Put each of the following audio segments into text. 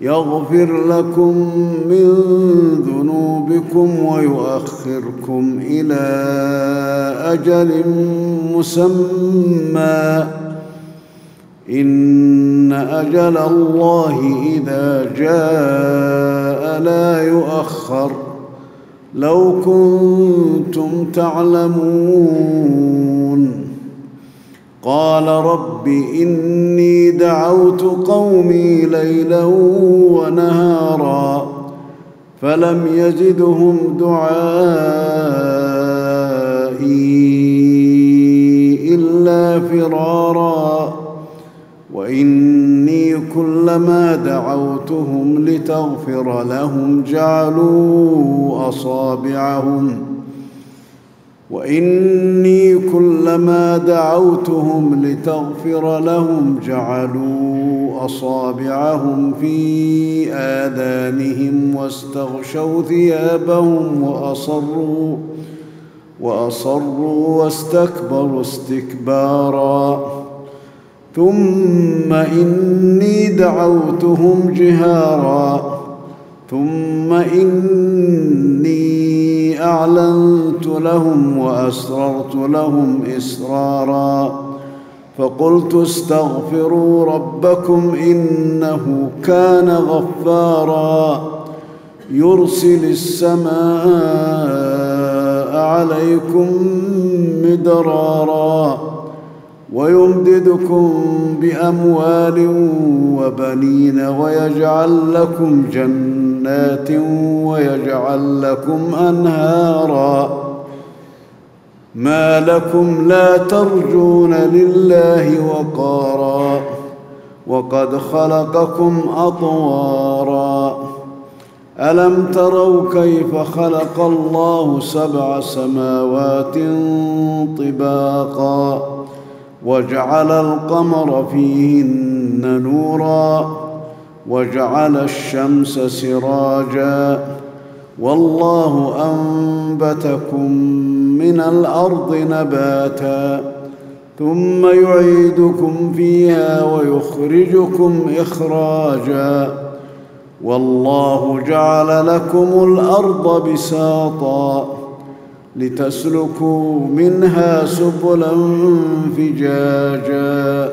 يغفر لكم من ذنوبكم ويؤخركم إلى أجل مسمى. إن أجل الله إذا جاء لا يؤخر. لو كنتم تعلمون قال رب إني دعوت قومي ليلا ونهارا فلم يزدهم دعائي إلا فرارا وإني كلما دعوتهم لتغفر لهم جعلوا أصابعهم وإني كلما دعوتهم لتغفر لهم جعلوا أصابعهم في آذانهم واستغشوا ثيابهم وأصروا وأصروا واستكبروا استكبارا. ثم إني دعوتهم جهارا. ثم إني اعلنت لهم وأسررت لهم إسرارا فقلت استغفروا ربكم إنه كان غفارا يرسل السماء عليكم مدرارا ويمددكم بأموال وبنين ويجعل لكم جنات ويجعل لكم أنهارا ما لكم لا ترجون لله وقارا وقد خلقكم أطوارا. ألم تروا كيف خلق الله سبع سماوات طباقا وجعل القمر فيهن نورا وجعل الشمس سراجا والله أنبتكم من الأرض نباتا ثم يعيدكم فيها ويخرجكم إخراجا والله جعل لكم الأرض بساطا لتسلكوا منها سبلا فجاجا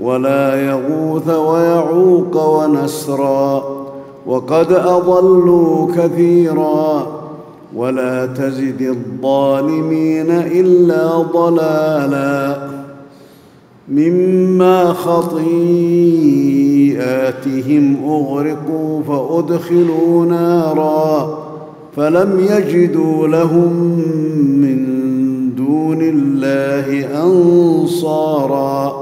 ولا يغوث ويعوق ونسرا وقد أضلوا كثيرا ولا تزد الظالمين إلا ضلالا مما خطيئاتهم أغرقوا فأدخلوا نارا فلم يجدوا لهم من دون الله أنصارا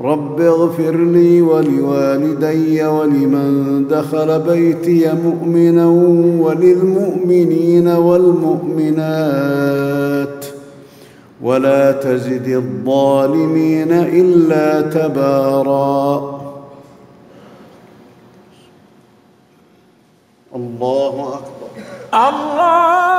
رب اغفر لي ولوالدي ولمن دخل بيتي مؤمنا وللمؤمنين والمؤمنات. ولا تزد الظالمين إلا تبارا. الله أكبر. الله